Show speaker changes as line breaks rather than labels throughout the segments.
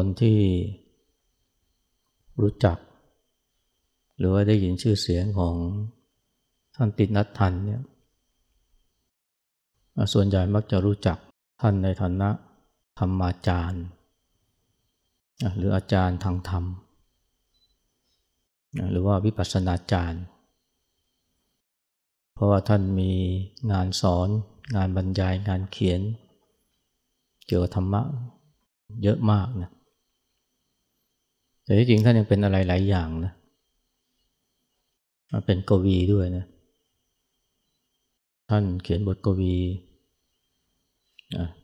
คนที่รู้จัก หรือว่าได้ยินชื่อเสียงของท่านตินัททันเนี่ยส่วนใหญ่มักจะรู้จักท่านในฐานะธรรมาจารย์ หรืออาจารย์ทางธรรม หรือว่าวิปัสสนาจารย์ เพราะว่าท่านมีงานสอน งานบรรยายงานเขียน เกี่ยวกับธรรมะเยอะมากนะ แต่ที่จริงท่านยังเป็นอะไรหลายอย่างนะเป็นกวีด้วยนะ ท่านเขียนบทกวี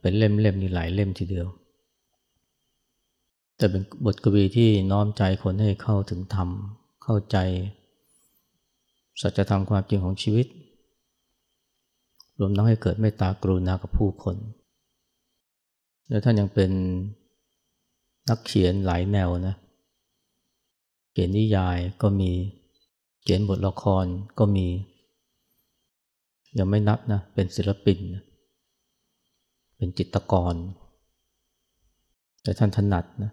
เป็นเล่มๆนี่หลายเล่มทีเดียว แต่เป็นบทกวีที่น้อมใจคนให้เข้าถึงธรรม เข้าใจ สัจธรรมความจริงของชีวิต รวมทั้งให้เกิดเมตตากรุณากับผู้คน แล้วท่านยังเป็นนักเขียนหลายแนวนะเเขียนนิยายก็มี เขียนบทละครก็มี ยังไม่นับนะ เป็นศิลปิน เป็นจิตกร แต่ท่านถนัดนะ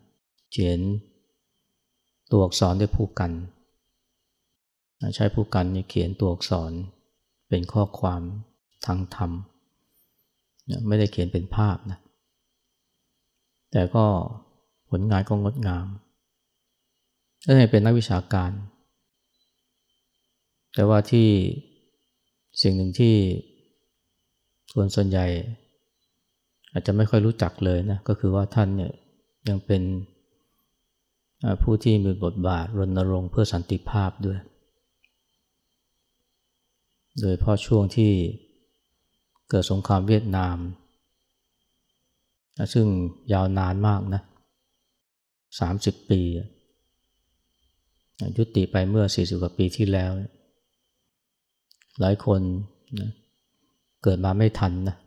เขียนตัวอักษรด้วยผู้กัน ใช้ผู้กันนี่เขียนตัวอักษรเป็นข้อความทางธรรม ไม่ได้เขียนเป็นภาพนะ แต่ก็ผลงานก็งดงาม แล้เป็นนักวิชาการ แต่ว่าที่สิ่งหนึ่งที่คนส่วนใหญ่ อาจจะไม่ค่อยรู้จักเลยนะ ก็คือว่าท่านเนี่ยยังเป็นผู้ที่มีบทบาทรณรงค์เพื่อสันติภาพด้วย โดยเพราะช่วงที่เกิดสงครามเวียดนาม ซึ่งยาวนานมากนะสามสิบปี ยุติไปเมื่อสี่สิบกว่าปีที่แล้ว หลายคนนะเกิดมาไม่ทันนะ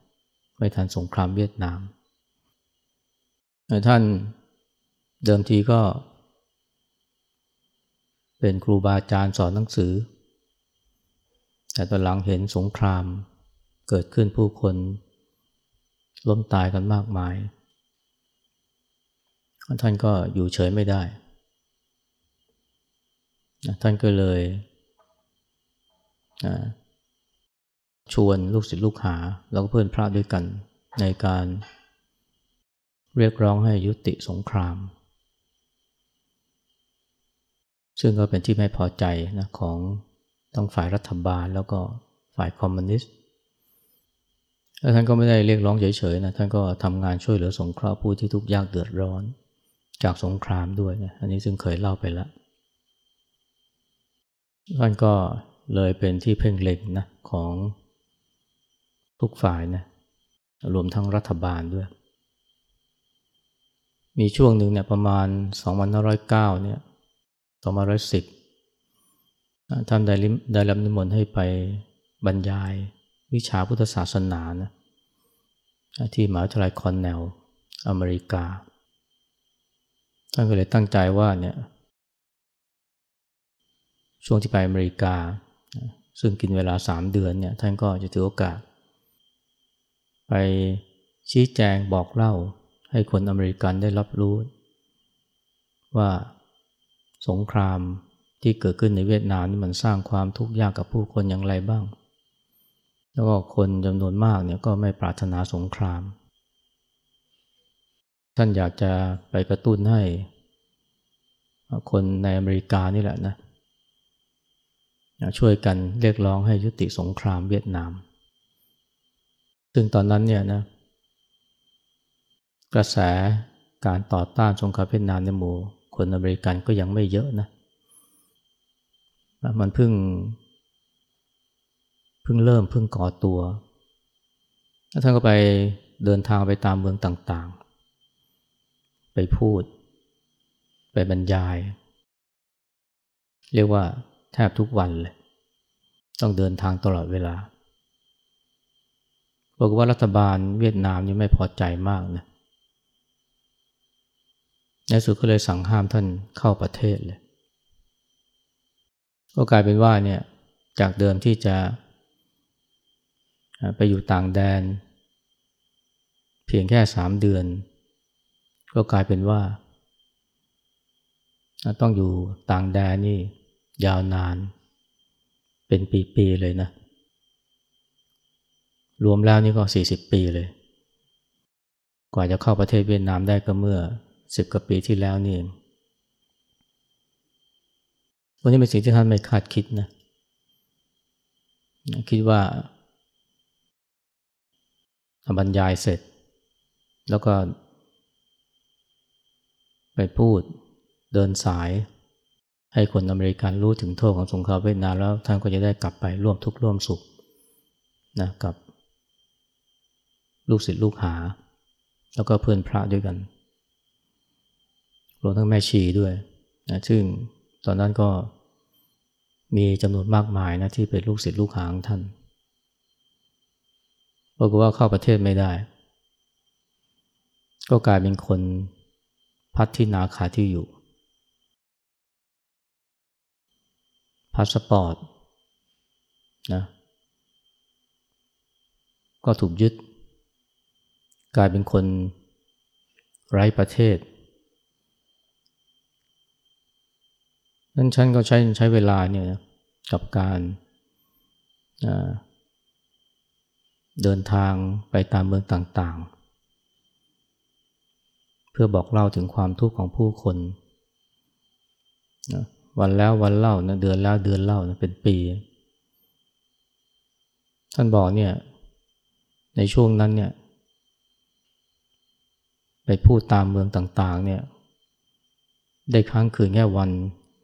ไม่ทันสงครามเวียดนาม ท่านเดิมทีก็ เป็นครูบาอาจารย์สอนหนังสือ แต่ตอนหลังเห็นสงครามเกิดขึ้นผู้คนล้มตายกันมากมาย ท่านก็อยู่เฉยไม่ได้ ท่านก็เลยชวนลูกศิษย์ลูกหา แล้วก็เพื่อนพระด้วยกันในการเรียกร้องให้ยุติสงคราม ซึ่งก็เป็นที่ไม่พอใจนะของทั้งฝ่ายรัฐบาลแล้วก็ฝ่ายคอมมิวนิสต์แล้วท่านก็ไม่ได้เรียกร้องเฉยๆนะท่านก็ทำงานช่วยเหลือสงเคราะห์ผู้ที่ทุกข์ยากเดือดร้อน จากสงครามด้วยนะอันนี้ซึ่งเคยเล่าไปแล้ว ท่านก็เลยเป็นที่เพ่งเล็งนะของทุกฝ่ายนะรวมทั้งรัฐบาลด้วย มีช่วงหนึ่งเนี่ยประมาณ 2509เนี่ย2510 ท่านได้ได้รับนิมนต์ให้ไปบรรยายวิชาพุทธศาสนานะที่มหาวิทยาลัยคอนเนลอเมริกา ท่านก็เลยตั้งใจว่าเนี่ย ช่วงที่ไปอเมริกา ซึ่งกินเวลาสามเดือนเนี่ยท่านก็จะถือโอกาส ไปชี้แจงบอกเล่าให้คนอเมริกันได้รับรู้ ว่าสงครามที่เกิดขึ้นในเวียดนามนี่มันสร้างความทุกข์ยากกับผู้คนอย่างไรบ้าง แล้วก็คนจำนวนมากเนี่ยก็ไม่ปรารถนาสงคราม ท่านอยากจะไปกระตุ้นให้ คนในอเมริกานี่แหละนะ ช่วยกันเรียกร้องให้ยุติสงครามเวียดนาม ซึ่งตอนนั้นเนี่ยนะกระแสการต่อต้านสงครามเวียดนามในหมู่คนอเมริกันก็ยังไม่เยอะนะ มันเพิ่งเพิ่งเริ่มเพิ่งก่อตัว แล้วท่านก็ไปเดินทางไปตามเมืองต่างๆ ไปพูด ไปบรรยาย เรียกว่า แทบทุกวันเลย ต้องเดินทางตลอดเวลาบอกว่ารัฐบาลเวียดนามนี่ไม่พอใจมากนะในสุดก็เลยสั่งห้ามท่านเข้าประเทศเลย ก็กลายเป็นว่าเนี่ยจากเดิมที่จะไปอยู่ต่างแดน เพียงแค่สามเดือน ก็กลายเป็นว่า ต้องอยู่ต่างแดนนี่ ยาวนาน เป็นปีๆเลยนะ รวมแล้วนี่ก็ 40 ปีเลย กว่าจะเข้าประเทศเวียดนามได้ก็เมื่อ 10กว่าปีที่แล้วนี่วันนี้เป็นสิ่งที่ท่านไม่คาดคิดนะ คิดว่าบรรยายเสร็จ แล้วก็ ไปพูดเดินสาย ให้คนอเมริกันรู้ถึงโทษของสงครามเวียดนามแล้วท่านก็จะได้กลับไปร่วมทุกข์ร่วมสุขนะกับลูกศิษย์ลูกหา แล้วก็เพื่อนพระด้วยกันรวมทั้งแม่ชีด้วยนะซึ่งตอนนั้นก็มีจำนวนมากมายนะที่เป็นลูกศิษย์ลูกหาของท่านปรากฏว่าเข้าประเทศไม่ได้ ก็กลายเป็นคนพัดที่นาขาที่อยู่ พาสปอร์ตนะก็ถูกยึด กลายเป็นคนไร้ประเทศ นั้นฉันก็ใช้ใช้เวลาเนี่ยกับการเดินทางไปตามเมืองต่างๆ เพื่อบอกเล่าถึงความทุกข์ของผู้คนนะ วันแล้ววันเล่านะเดือนแล้วเดือนเล่านะเป็นปี ท่านบอกเนี่ย ในช่วงนั้นเนี่ย ไปพูดตามเมืองต่าง ๆ เนี่ย ได้ค้างคืนแค่วัน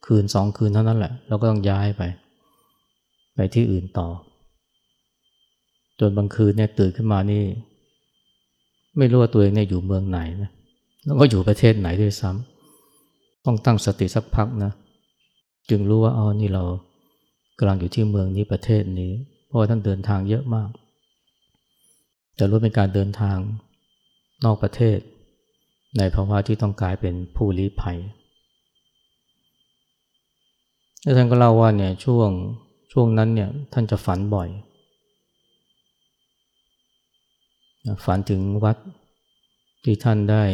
คืนสองคืนเท่านั้นแหละ แล้วก็ต้องย้ายไป ไปที่อื่นต่อ จนบางคืนเนี่ยตื่นขึ้นมานี่ ไม่รู้ว่าตัวเองเนี่ยอยู่เมืองไหนนะแล้วก็อยู่ประเทศไหนด้วยซ้ำต้องตั้งสติสักพักนะ จึงรู้ว่าอ๋อนี่เรากำลังอยู่ที่เมืองนี้ประเทศนี้ เพราะว่าท่านเดินทางเยอะมากแต่รู้เป็นการเดินทางนอกประเทศ ในภาวะที่ต้องกลายเป็นผู้ลี้ภัยท่านก็เล่าว่าเนี่ยช่วงช่วงนั้นเนี่ยท่านจะฝันบ่อย ฝันถึงวัดที่ท่านได้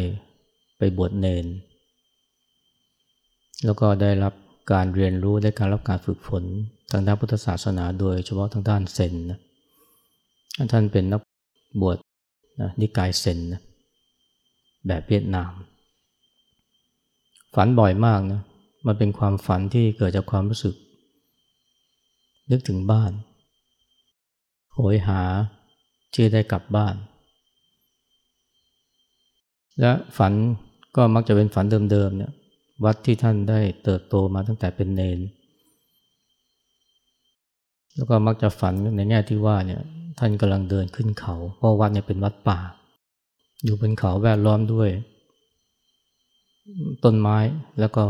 ไปบวชเนน แล้วก็ได้รับ การเรียนรู้ได้การรับการฝึกฝนทางด้านพุทธศาสนาโดยเฉพาะทางด้านเซนนะท่านเป็นนักบวชนะนิกายเซนนะแบบเวียดนาม ฝันบ่อยมากนะมันเป็นความฝันที่เกิดจากความรู้สึก นึกถึงบ้านโหยหาที่ได้กลับบ้าน และฝันก็มักจะเป็นฝันเดิมๆเนี่ย วัดที่ท่านได้เติบโตมาตั้งแต่เป็นเนน แล้วก็มักจะฝันในแง่ที่ว่าเนี่ยท่านกำลังเดินขึ้นเขา เพราะวัดเนี่ยเป็นวัดป่า อยู่บนเขาแวดล้อมด้วย ต้นไม้แล้วก็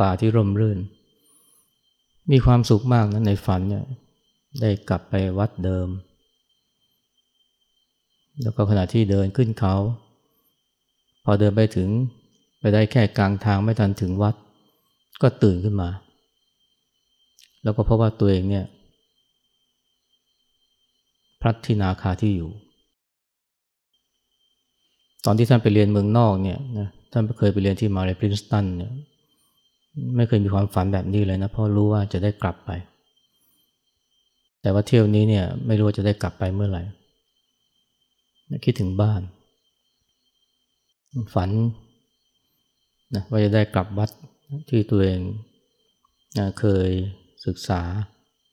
ป่าที่ร่มรื่น มีความสุขมากนะในฝันเนี่ยได้กลับไปวัดเดิม แล้วก็ขณะที่เดินขึ้นเขา พอเดินไปถึง ไปได้แค่กลางทางไม่ทันถึงวัด ก็ตื่นขึ้นมา แล้วก็พบว่าตัวเองเนี่ยพลัดที่นาคาที่อยู่ ตอนที่ท่านไปเรียนเมืองนอกเนี่ยนะท่านเคยไปเรียนที่มาเลย์พรินสตันเนี่ยไม่เคยมีความฝันแบบนี้เลยนะเพราะรู้ว่าจะได้กลับไป แต่ว่าเที่ยวนี้เนี่ยไม่รู้ว่าจะได้กลับไปเมื่อไหร่คิดถึงบ้าน ฝัน นะว่าจะได้กลับวัดที่ตัวเองนะเคยศึกษา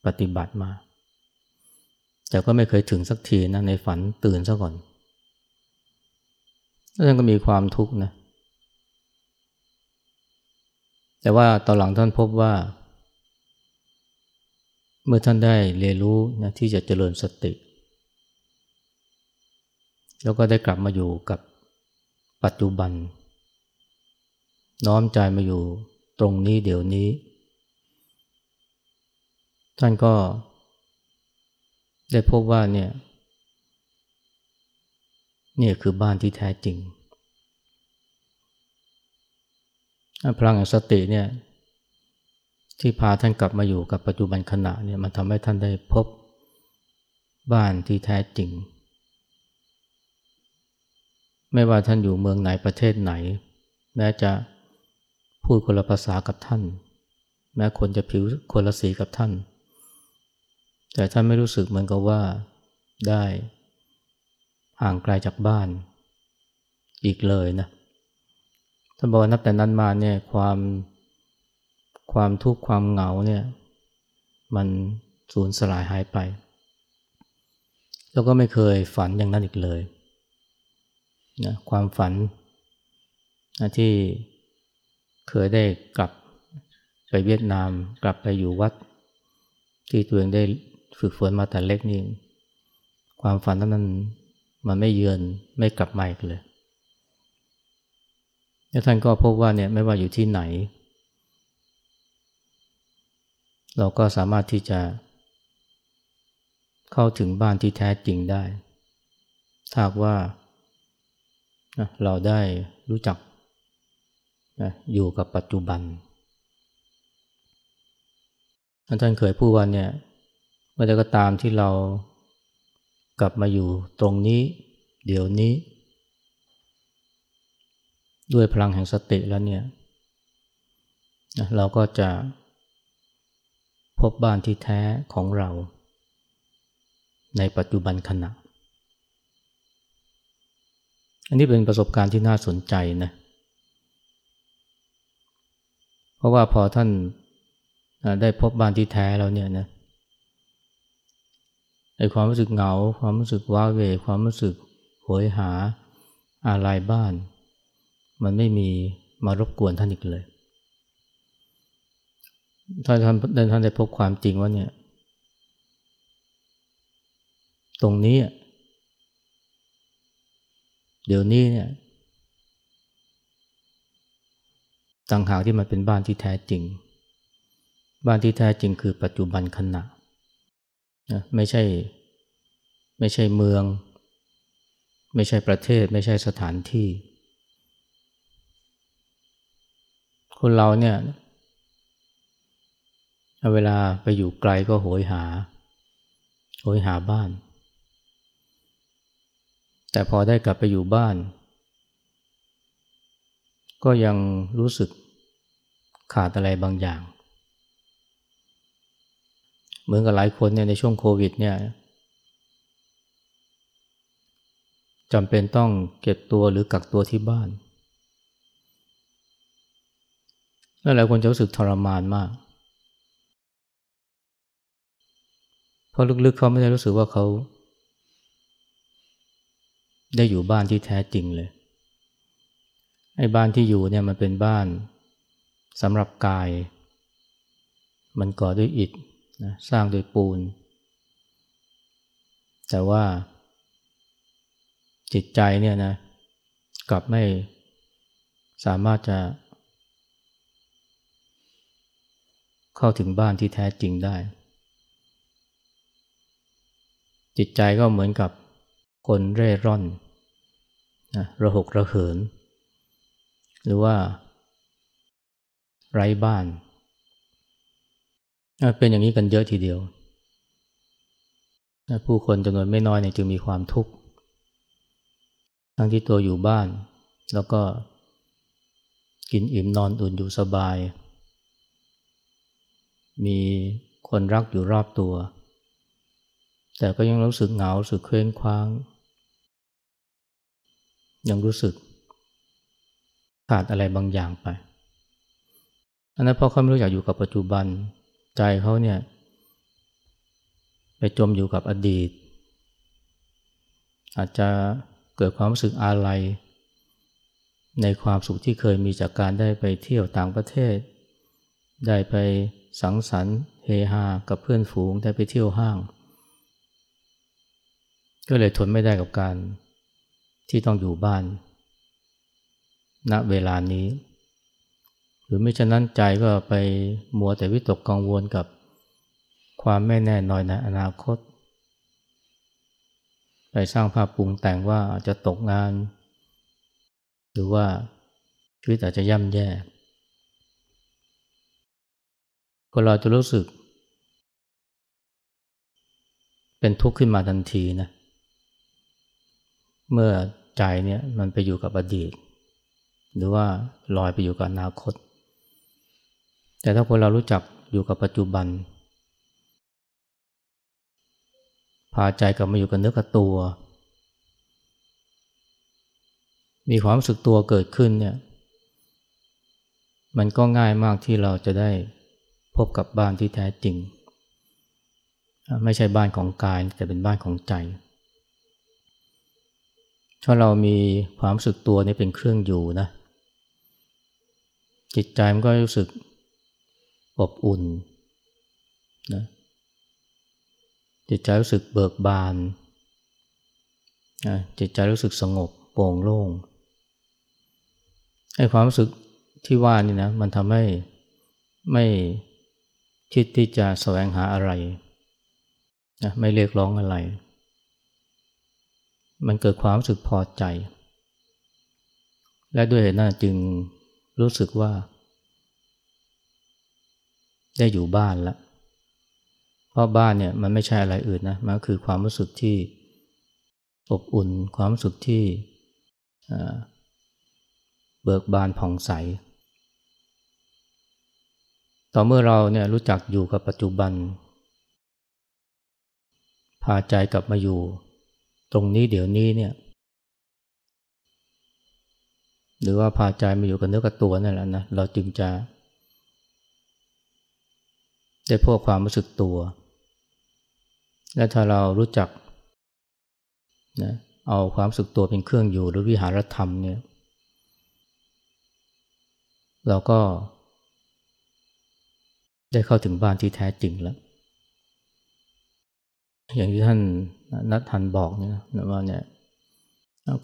ปฏิบัติมา แต่ก็ไม่เคยถึงสักทีนะในฝันตื่นซะก่อนท่านก็มีความทุกข์นะ แต่ว่าตอนหลังท่านพบว่า เมื่อท่านได้เรียนรู้นะที่จะเจริญสติ แล้วก็ได้กลับมาอยู่กับปัจจุบัน น้อมใจมาอยู่ตรงนี้เดี๋ยวนี้ ท่านก็ได้พบว่าเนี่ยนี่คือบ้านที่แท้จริง พลังแห่งสติเนี่ยที่พาท่านกลับมาอยู่กับปัจจุบันขณะเนี่ยมันทำให้ท่านได้พบบ้านที่แท้จริง ไม่ว่าท่านอยู่เมืองไหนประเทศไหนแม้จะ พูดคนละภาษากับท่าน แม้คนจะผิวคนละสีกับท่าน แต่ท่านไม่รู้สึกเหมือนกับว่าได้ห่างไกลจากบ้านอีกเลยนะท่านบอกว่านับแต่นั้นมาเนี่ยความความทุกข์ความเหงาเนี่ยมันสูญสลายหายไป แล้วก็ไม่เคยฝันอย่างนั้นอีกเลยนะความฝันนะที่ เคยได้กลับไปเวียดนามกลับไปอยู่วัด ที่ตัวเองได้ฝึกฝนมาแต่เล็กนี่ความฝันนั้นมันไม่เยือนไม่กลับมาอีกเลยแล้วท่านก็พบว่าเนี่ยไม่ว่าอยู่ที่ไหน เราก็สามารถที่จะเข้าถึงบ้านที่แท้จริงได้ถ้าว่าเราได้รู้จัก อยู่กับปัจจุบันท่านเคยพูดว่าเนี่ยเมื่อใดก็ตามที่เรากลับมาอยู่ตรงนี้ เดี๋ยวนี้ ด้วยพลังแห่งสติแล้วเนี่ยเราก็จะพบบ้านที่แท้ของเรา ในปัจจุบันขณะ อันนี้เป็นประสบการณ์ที่น่าสนใจนะเพ ราะว่าพอท่านได้พบบ้านที่แท้แล้วเนี่ยนะไอความรู้สึกเหงา ความรู้สึกว้าเว ความรู้สึกโหยหาอะไรบ้าน มันไม่มีมารบกวนท่านอีกเลย ถ้าท่านท่านได้พบความจริงว่าเนี่ย ตรงนี้ เดี๋ยวนี้เนี่ย ต่างหากที่มันเป็นบ้านที่แท้จริง บ้านที่แท้จริงคือปัจจุบันขณะนะไม่ใช่ไม่ใช่เมือง ไม่ใช่ประเทศ ไม่ใช่สถานที่ คนเราเนี่ยเวลาไปอยู่ไกลก็โหยหา โหยหาบ้าน แต่พอได้กลับไปอยู่บ้าน ก็ยังรู้สึกขาดอะไรบางอย่าง เหมือนกับหลายคนเนี่ยในช่วงโควิดเนี่ยจำเป็นต้องเก็บตัวหรือกักตัวที่บ้านแล้วหลายคนจะรู้สึกทรมานมาก เพราะลึกๆเขาไม่ได้รู้สึกว่าเขา ได้อยู่บ้านที่แท้จริงเลย ไอ้บ้านที่อยู่เนี่ยมันเป็นบ้านสำหรับกาย มันก่อด้วยอิฐนะสร้างโดยปูน แต่ว่า จิตใจเนี่ยนะกลับไม่สามารถจะ เข้าถึงบ้านที่แท้จริงได้ จิตใจก็เหมือนกับคนเร่ร่อนนะระหกระเหิน หรือว่าไร้บ้าน เป็นอย่างนี้กันเยอะทีเดียว ผู้คนจำนวนไม่น้อยเนี่ยจึงมีความทุกข์ ทั้งที่ตัวอยู่บ้าน แล้วก็กินอิ่มนอนอุ่นอยู่สบาย มีคนรักอยู่รอบตัว แต่ก็ยังรู้สึกเหงารู้สึกเคว้งคว้าง ยังรู้สึก ขาดอะไรบางอย่างไปอันนั้นเพราะเขาไม่รู้อยากอยู่กับปัจจุบัน ใจเขาเนี่ยไปจมอยู่กับอดีต อาจจะเกิดความรู้สึกอาลัยในความสุขที่เคยมีจากการได้ไปเที่ยวต่างประเทศ ได้ไปสังสรรค์เฮฮากับเพื่อนฝูงได้ไปเที่ยวห้าง ก็เลยทนไม่ได้กับการที่ต้องอยู่บ้าน ณเวลานี้ หรือไม่ฉะนั้นใจก็ไปมัวแต่วิตกกังวลกับความไม่แน่นอนในอนาคต ไปสร้างภาพปรุงแต่งว่าจะตกงาน หรือว่าชีวิตอาจจะย่ำแย่คนเราจะรู้สึก เป็นทุกข์ขึ้นมาทันทีนะ เมื่อใจเนี่ยมันไปอยู่กับอดีต หรือว่าลอยไปอยู่กับอนาคต แต่ถ้าคนเรารู้จักอยู่กับปัจจุบัน พาใจกลับมาอยู่กับเนื้อกับตัว มีความสึกตัวเกิดขึ้นเนี่ย มันก็ง่ายมากที่เราจะได้พบกับบ้านที่แท้จริง ไม่ใช่บ้านของกายแต่เป็นบ้านของใจ ถ้าเรามีความสึกตัวนี่เป็นเครื่องอยู่นะ จิตใจมันก็รู้สึกอบอุ่นนะจิตใจรู้สึกเบิกบานนะจิตใจรู้สึกสงบโปร่งโล่งไอ้ความรู้สึกที่ว่านี่นะมันทำให้ไม่คิดที่จะแสวงหาอะไรนะไม่เรียกร้องอะไร มันเกิดความรู้สึกพอใจ และด้วยเหตุนั้นจึง รู้สึกว่า ได้อยู่บ้านแล้วเพราะบ้านเนี่ยมันไม่ใช่อะไรอื่นนะมันคือความรู้สึกที่อบอุ่น ความรู้สึกที่เบิกบานผ่องใส ต่อเมื่อเราเนี่ยรู้จักอยู่กับปัจจุบัน พาใจกลับมาอยู่ ตรงนี้เดี๋ยวนี้เนี่ย หรือว่าพาใจมาอยู่กับเนื้อกับตัวนั่นแหละนะเราจึงจะ ได้พวกความรู้สึกตัว และถ้าเรารู้จักนะเอาความสึกตัวเป็นเครื่องอยู่หรือวิหารธรรมเนี่ยเราก็ ได้เข้าถึงบ้านที่แท้จริงแล้ว อย่างที่ท่านนัททันบอกเนี่ยนะว่าเนี่ย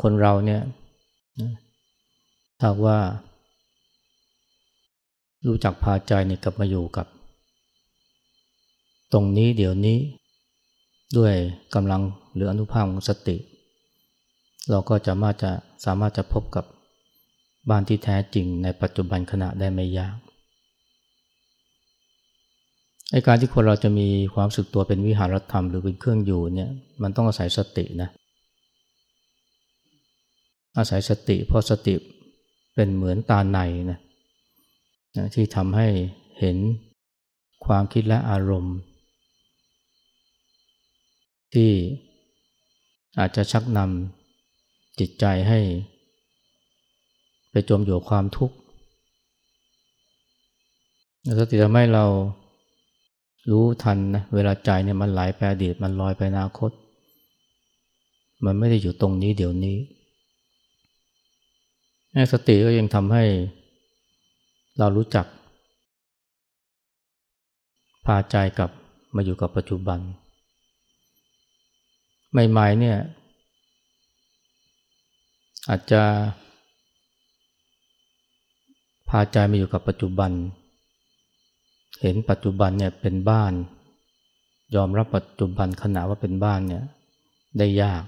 คนเราเนี่ย ถ้าว่า รู้จักพาใจเนี่ยกลับมาอยู่กับ ตรงนี้เดี๋ยวนี้ ด้วยกำลังหรืออนุภาพของสติ เราก็จะมาจะสามารถจะพบกับบ้านที่แท้จริงในปัจจุบันขณะได้ไม่ยากไอการที่คนเราจะมีความสึกตัวเป็นวิหารธรรมหรือเป็นเครื่องอยู่เนี่ยมันต้องอาศัยสตินะ อาศัยสติเพราะสติ เป็นเหมือนตาในนะนะที่ทำให้เห็นความคิดและอารมณ์ ที่อาจจะชักนำจิตใจให้ ไปจมอยู่ความทุกข์สติทำให้เรารู้ทันนะเวลาใจเนี่ยมันไหลไปอดีตมันลอยไปอนาคต มันไม่ได้อยู่ตรงนี้เดี๋ยวนี้ สติก็ยังทำให้เรารู้จัก พาใจกลับมาอยู่กับปัจจุบัน ใหม่ๆเนี่ย อาจจะพาใจมาอยู่กับปัจจุบัน เห็นปัจจุบันเนี่ยเป็นบ้าน ยอมรับปัจจุบันขณะว่าเป็นบ้านเนี่ยได้ยาก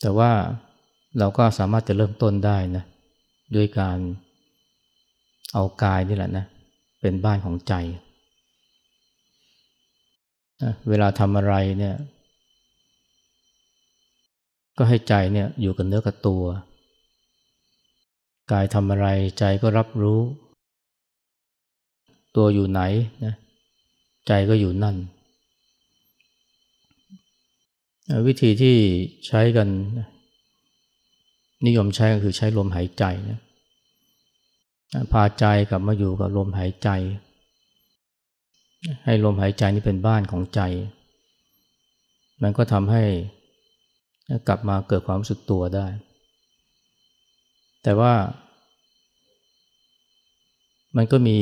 แต่ว่า เราก็สามารถจะเริ่มต้นได้นะด้วยการเอากายนี่แหละนะเป็นบ้านของใจเวลาทำอะไรเนี่ย ก็ให้ใจเนี่ยอยู่กับเนื้อกับตัว กายทำอะไรใจก็รับรู้ ตัวอยู่ไหนนะใจก็อยู่นั่น วิธีที่ใช้กัน นิยมใช้ก็คือใช้ลมหายใจนะพาใจกลับมาอยู่กับลมหายใจ ให้ลมหายใจนี่เป็นบ้านของใจ มันก็ทำให้กลับมาเกิดความรู้สึกตัวได้ แต่ว่า มันก็มี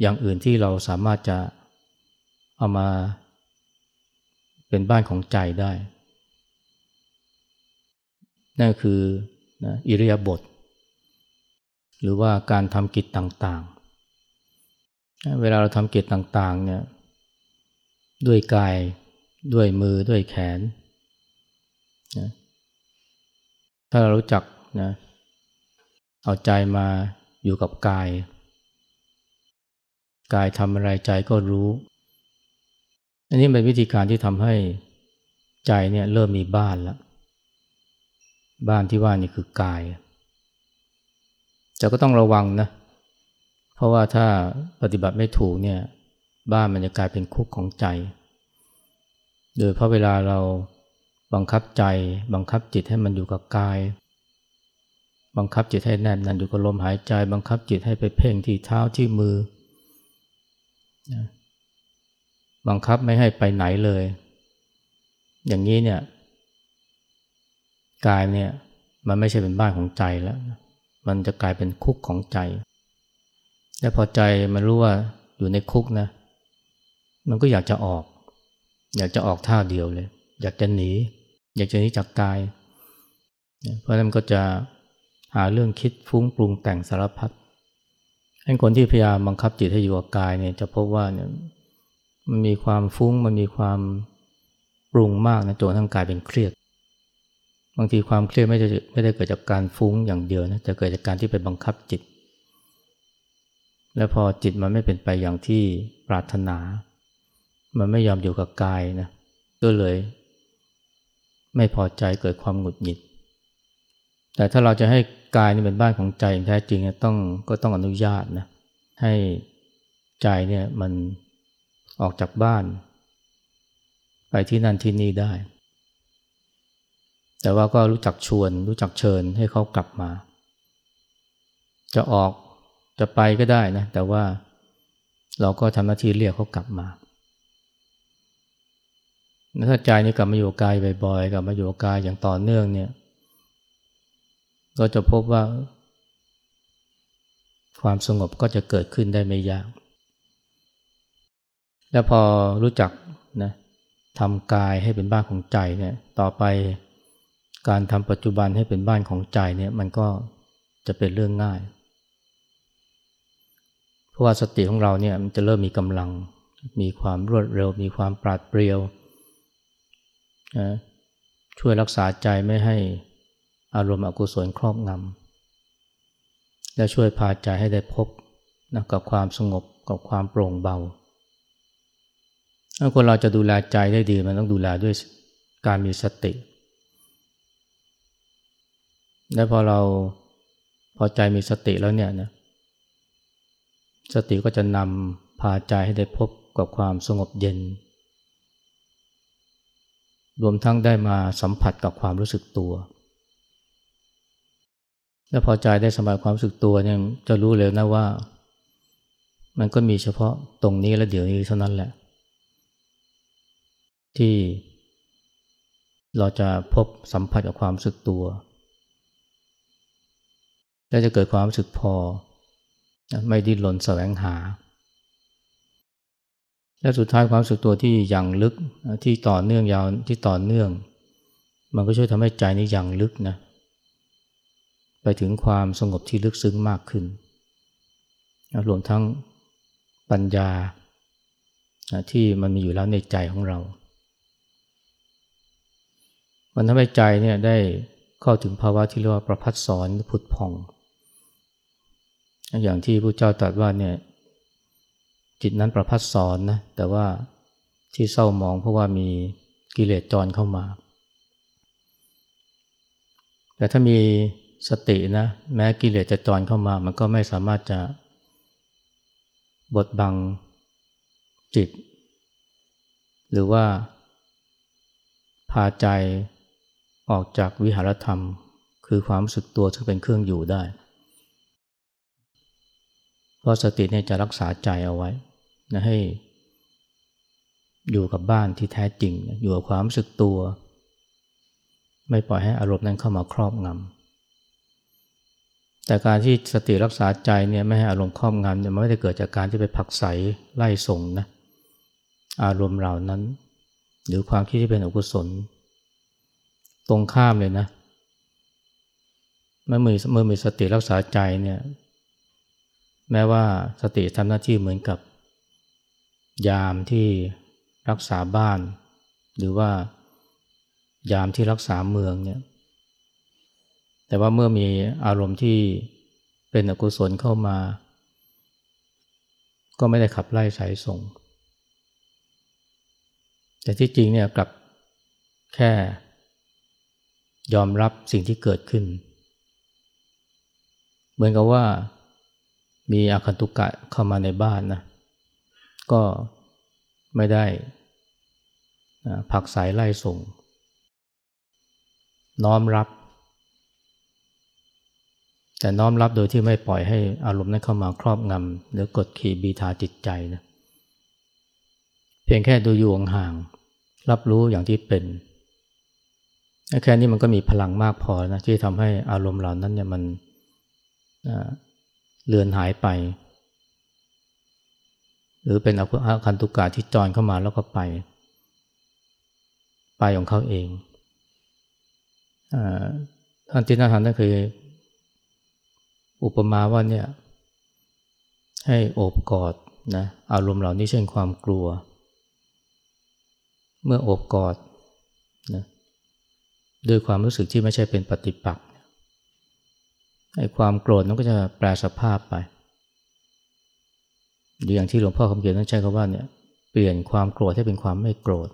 อย่างอื่นที่เราสามารถจะเอามาเป็นบ้านของใจได้ นั่นคือ นะอิริยาบถหรือว่าการทำกิจต่างๆ เวลาเราทำกิจต่างๆเนี่ยด้วยกายด้วยมือด้วยแขนนะถ้าเรารู้จักนะเอาใจมาอยู่กับกาย กายทำอะไรใจก็รู้ อันนี้เป็นวิธีการที่ทำให้ใจเนี่ยเริ่มมีบ้านแล้ว บ้านที่ว่านี่คือกาย แต่ก็ต้องระวังนะ เพราะว่าถ้าปฏิบัติไม่ถูกเนี่ย บ้านมันจะกลายเป็นคุกของใจ โดยเพราะเวลาเราบังคับใจ บังคับจิตให้มันอยู่กับกาย บังคับจิตให้แน่นนั่นอยู่กับลมหายใจ บังคับจิตให้ไปเพ่งที่เท้าที่มือ บังคับไม่ให้ไปไหนเลย อย่างนี้เนี่ย กายเนี่ยมันไม่ใช่เป็นบ้านของใจแล้ว มันจะกลายเป็นคุกของใจ และพอใจมันรู้ว่าอยู่ในคุกนะ มันก็อยากจะออก อยากจะออกท่าเดียวเลย อยากจะหนี อยากจะหนีจากกาย เพราะนั้นก็จะหาเรื่องคิดฟุ้งปรุงแต่งสารพัดให้คนที่พยายามบังคับจิตให้อยู่กับกายเนี่ยจะพบว่าเนี่ยมันมีความฟุ้งมันมีความปรุงมากนะจนทั้งกายเป็นเครียด บางทีความเครียดไม่ได้ไม่ได้เกิดจากการฟุ้งอย่างเดียวนะจะเกิดจากการที่ไปบังคับจิต และพอจิตมันไม่เป็นไปอย่างที่ปรารถนา มันไม่ยอมอยู่กับกายนะก็เลย ไม่พอใจเกิดความหงุดหงิด แต่ถ้าเราจะให้กายนี่เป็นบ้านของใจอย่างแท้จริงต้องก็ต้องอนุญาตนะให้ใจเนี่ยมันออกจากบ้าน ไปที่นั่นที่นี่ได้ แต่ว่าก็รู้จักชวน รู้จักเชิญให้เขากลับมา จะออกจะไปก็ได้นะ แต่ว่าเราก็ทำหน้าที่เรียกเขากลับมาถ้าใจนี่กลับมาอยู่กายบ่อยๆกลับมาอยู่กายอย่างต่อเนื่องเนี่ยก็จะพบว่า ความสงบก็จะเกิดขึ้นได้ไม่ยาก แล้วพอรู้จักนะทำกายให้เป็นบ้านของใจเนี่ย ต่อไป การทำปัจจุบันให้เป็นบ้านของใจเนี่ยมันก็จะเป็นเรื่องง่าย เพราะว่าสติของเราเนี่ยมันจะเริ่มมีกำลัง มีความรวดเร็ว มีความปราดเปรียวนะช่วยรักษาใจไม่ให้อารมณ์อกุศลครอบงำและช่วยพาใจให้ได้พบนะกับความสงบกับความโปร่งเบาถ้าคนเราจะดูแลใจได้ดีมันต้องดูแลด้วยการมีสติ และพอเราพอใจมีสติแล้วเนี่ยนะสติก็จะนำพาใจให้ได้พบกับความสงบเย็น รวมทั้งได้มาสัมผัสกับความรู้สึกตัว และพอใจได้สบายความรู้สึกตัวเนี่ยจะรู้เลยนะว่า มันก็มีเฉพาะตรงนี้และเดี๋ยวนี้เท่านั้นแหละ ที่เราจะพบสัมผัสกับความรู้สึกตัว และจะเกิดความรู้สึกพอ ไม่ดิ้นรนแสวงหา และสุดท้ายความรู้สึกตัวที่ยังลึกที่ต่อเนื่องยาวที่ต่อเนื่อง มันก็ช่วยทำให้ใจนี้ยังลึกนะไปถึงความสงบที่ลึกซึ้งมากขึ้นรวมทั้งปัญญาที่มันมีอยู่แล้วในใจของเรา มันทำให้ใจเนี่ยได้เข้าถึงภาวะที่เรียกว่าประพัดสอนผุดพอง อย่างที่พระเจ้าตรัสว่าเนี่ยจิตนั้นประพัดสอนนะแต่ว่าที่เศร้ามองเพราะว่ามีกิเลสจรเข้ามา แต่ถ้ามีสตินะแม้กิเลสจะจรเข้ามา มันก็ไม่สามารถจะบดบังจิต หรือว่าพาใจออกจากวิหารธรรม คือความรู้สึกตัวซึ่งเป็นเครื่องอยู่ได้ เพราะสติเนี่ยจะรักษาใจเอาไว้นะให้อยู่กับบ้านที่แท้จริง อยู่กับความรู้สึกตัว ไม่ปล่อยให้อารมณ์นั้นเข้ามาครอบงำแต่การที่สติรักษาใจเนี่ยไม่ให้อารมณ์ครอบงำเนี่ยมันไม่ได้เกิดจากการที่ไปผักใสไล่ส่งนะอารมณ์เหล่านั้น หรือความคิดที่เป็นอกุศล ตรงข้ามเลยนะเมื่อมีเมื่อมีสติรักษาใจเนี่ย แม้ว่าสติทำหน้าที่เหมือนกับ ยามที่รักษาบ้าน หรือว่ายามที่รักษาเมืองเนี่ย แต่ว่าเมื่อมีอารมณ์ที่เป็นอกุศลเข้ามา ก็ไม่ได้ขับไล่สายส่ง แต่ที่จริงเนี่ยกลับแค่ยอมรับสิ่งที่เกิดขึ้น เหมือนกับว่า มีอาคันตุกะเข้ามาในบ้านนะก็ไม่ได้ผักสายไล่ส่ง น้อมรับ แต่น้อมรับโดยที่ไม่ปล่อยให้อารมณ์นั้นเข้ามาครอบงำหรือกดขี่บีทาจิตใจนะเพียงแค่ดูอยู่ห่างรับรู้อย่างที่เป็นแค่นี้มันก็มีพลังมากพอนะที่ทำให้อารมณ์เหล่านั้นเนี่ยมัน เลือนหายไป หรือเป็นอาคันตุกาที่จอนเข้ามาแล้วก็ไป ไปของเขาเองท่านที่น่าทานนั่นคืออุปมาว่าเนี่ยให้โอบกอดนะอารมณ์เหล่านี้เช่นความกลัว เมื่อโอบกอดนะด้วยความรู้สึกที่ไม่ใช่เป็นปฏิปักษ์ ไอ้ความโกรธนั้นก็จะแปลสภาพไปหรืออย่างที่หลวงพ่อคำเขียนนั้นใช้คำว่าเนี่ยเปลี่ยนความโกรธให้เป็นความไม่โกรธ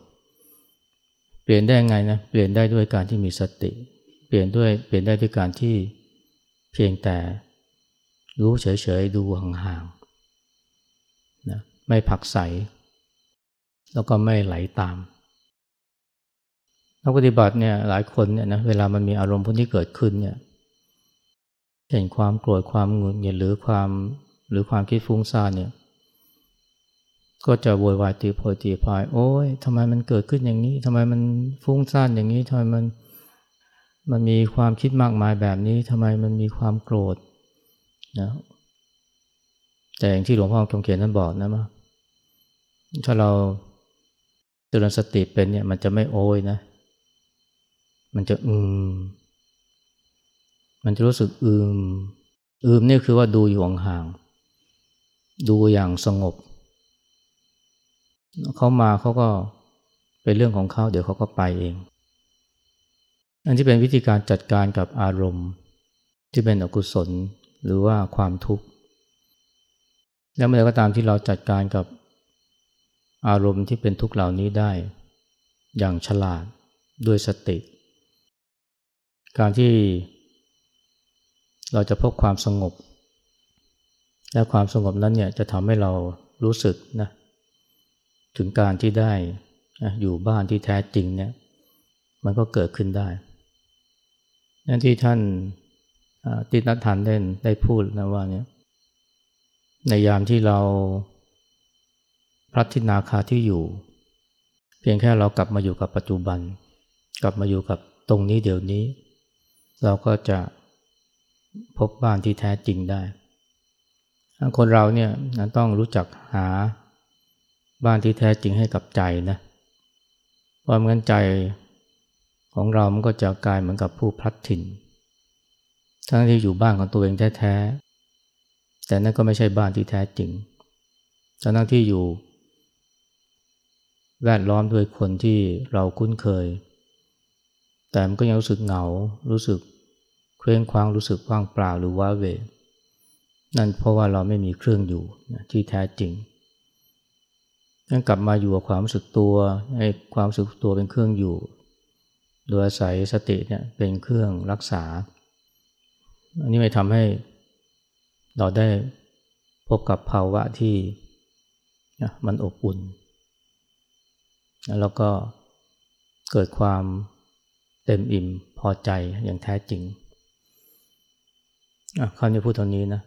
เปลี่ยนได้ไงนะเปลี่ยนได้ด้วยการที่มีสติ เปลี่ยนด้วยเปลี่ยนได้ด้วยการที่เพียงแต่รู้เฉยๆดูห่างๆนะไม่ผักใส แล้วก็ไม่ไหลตามนักปฏิบัติเนี่ยหลายคนเนี่ยนะเวลามันมีอารมณ์พวกนี้เกิดขึ้นเนี่ย เห็นความโกรธความหงุดหงิดหรือความหรือความคิดฟุ้งซ่านเนี่ย ก็จะโวยวายตีโพยตีพายโอ้ยทำไมมันเกิดขึ้นอย่างนี้ทำไมมันฟุ้งซ่านอย่างนี้ทำไมมันมันมีความคิดมากมายแบบนี้ทำไมมันมีความโกรธนะแต่อย่างที่หลวงพ่อคำเขียนท่านบอกนะว่าถ้าเราเตือนสติเป็นเนี่ย มันจะไม่โอยนะ มันจะอืม มันจะรู้สึกอืม อืมนี่คือว่าดูอยู่ห่างดูอย่างสงบ เขามาเขาก็เป็นเรื่องของเขาเดี๋ยวเขาก็ไปเอง อันที่เป็นวิธีการจัดการกับอารมณ์ ที่เป็นอกุศลหรือว่าความทุกข์ แล้วเมื่อไรก็ตามที่เราจัดการกับอารมณ์ที่เป็นทุกข์เหล่านี้ได้ อย่างฉลาดด้วยสติ การที่ เราจะพบความสงบ และความสงบนั้นเนี่ยจะทำให้เรารู้สึกนะถึงการที่ได้อยู่บ้านที่แท้จริงเนี่ยมันก็เกิดขึ้นได้นั่นที่ท่านตินัทานได้ได้พูดนะว่าเนี่ยในยามที่เราพลัดทินาคาที่อยู่ เพียงแค่เรากลับมาอยู่กับปัจจุบัน กลับมาอยู่กับตรงนี้เดี๋ยวนี้ เราก็จะ พบบ้านที่แท้จริงได้ คนเราเนี่ยต้องรู้จักหาบ้านที่แท้จริงให้กับใจนะเพราะงั้นใจของเรามันก็จะกลายเหมือนกับผู้พลัดถิ่น ทั้งที่อยู่บ้านของตัวเองแท้ๆ แต่นั่นก็ไม่ใช่บ้านที่แท้จริง ทั้งที่อยู่ แวดล้อมด้วยคนที่เราคุ้นเคย แต่มันก็ยังรู้สึกเหงา รู้สึก เคว้งคว้างรู้สึกว่างเปล่าหรือว่าเว นั่นเพราะว่าเราไม่มีเครื่องอยู่ที่แท้จริงนั่นกลับมาอยู่กับความรู้สึกตัวให้ความรู้สึกตัวเป็นเครื่องอยู่ โดยอาศัยสติเนี่ยเป็นเครื่องรักษา อันนี้ไม่ทำให้เราได้พบกับภาวะที่มันอบอุ่น แล้วก็เกิดความเต็มอิ่มพอใจอย่างแท้จริง อะคราวนี้พูดตรงนี้นะ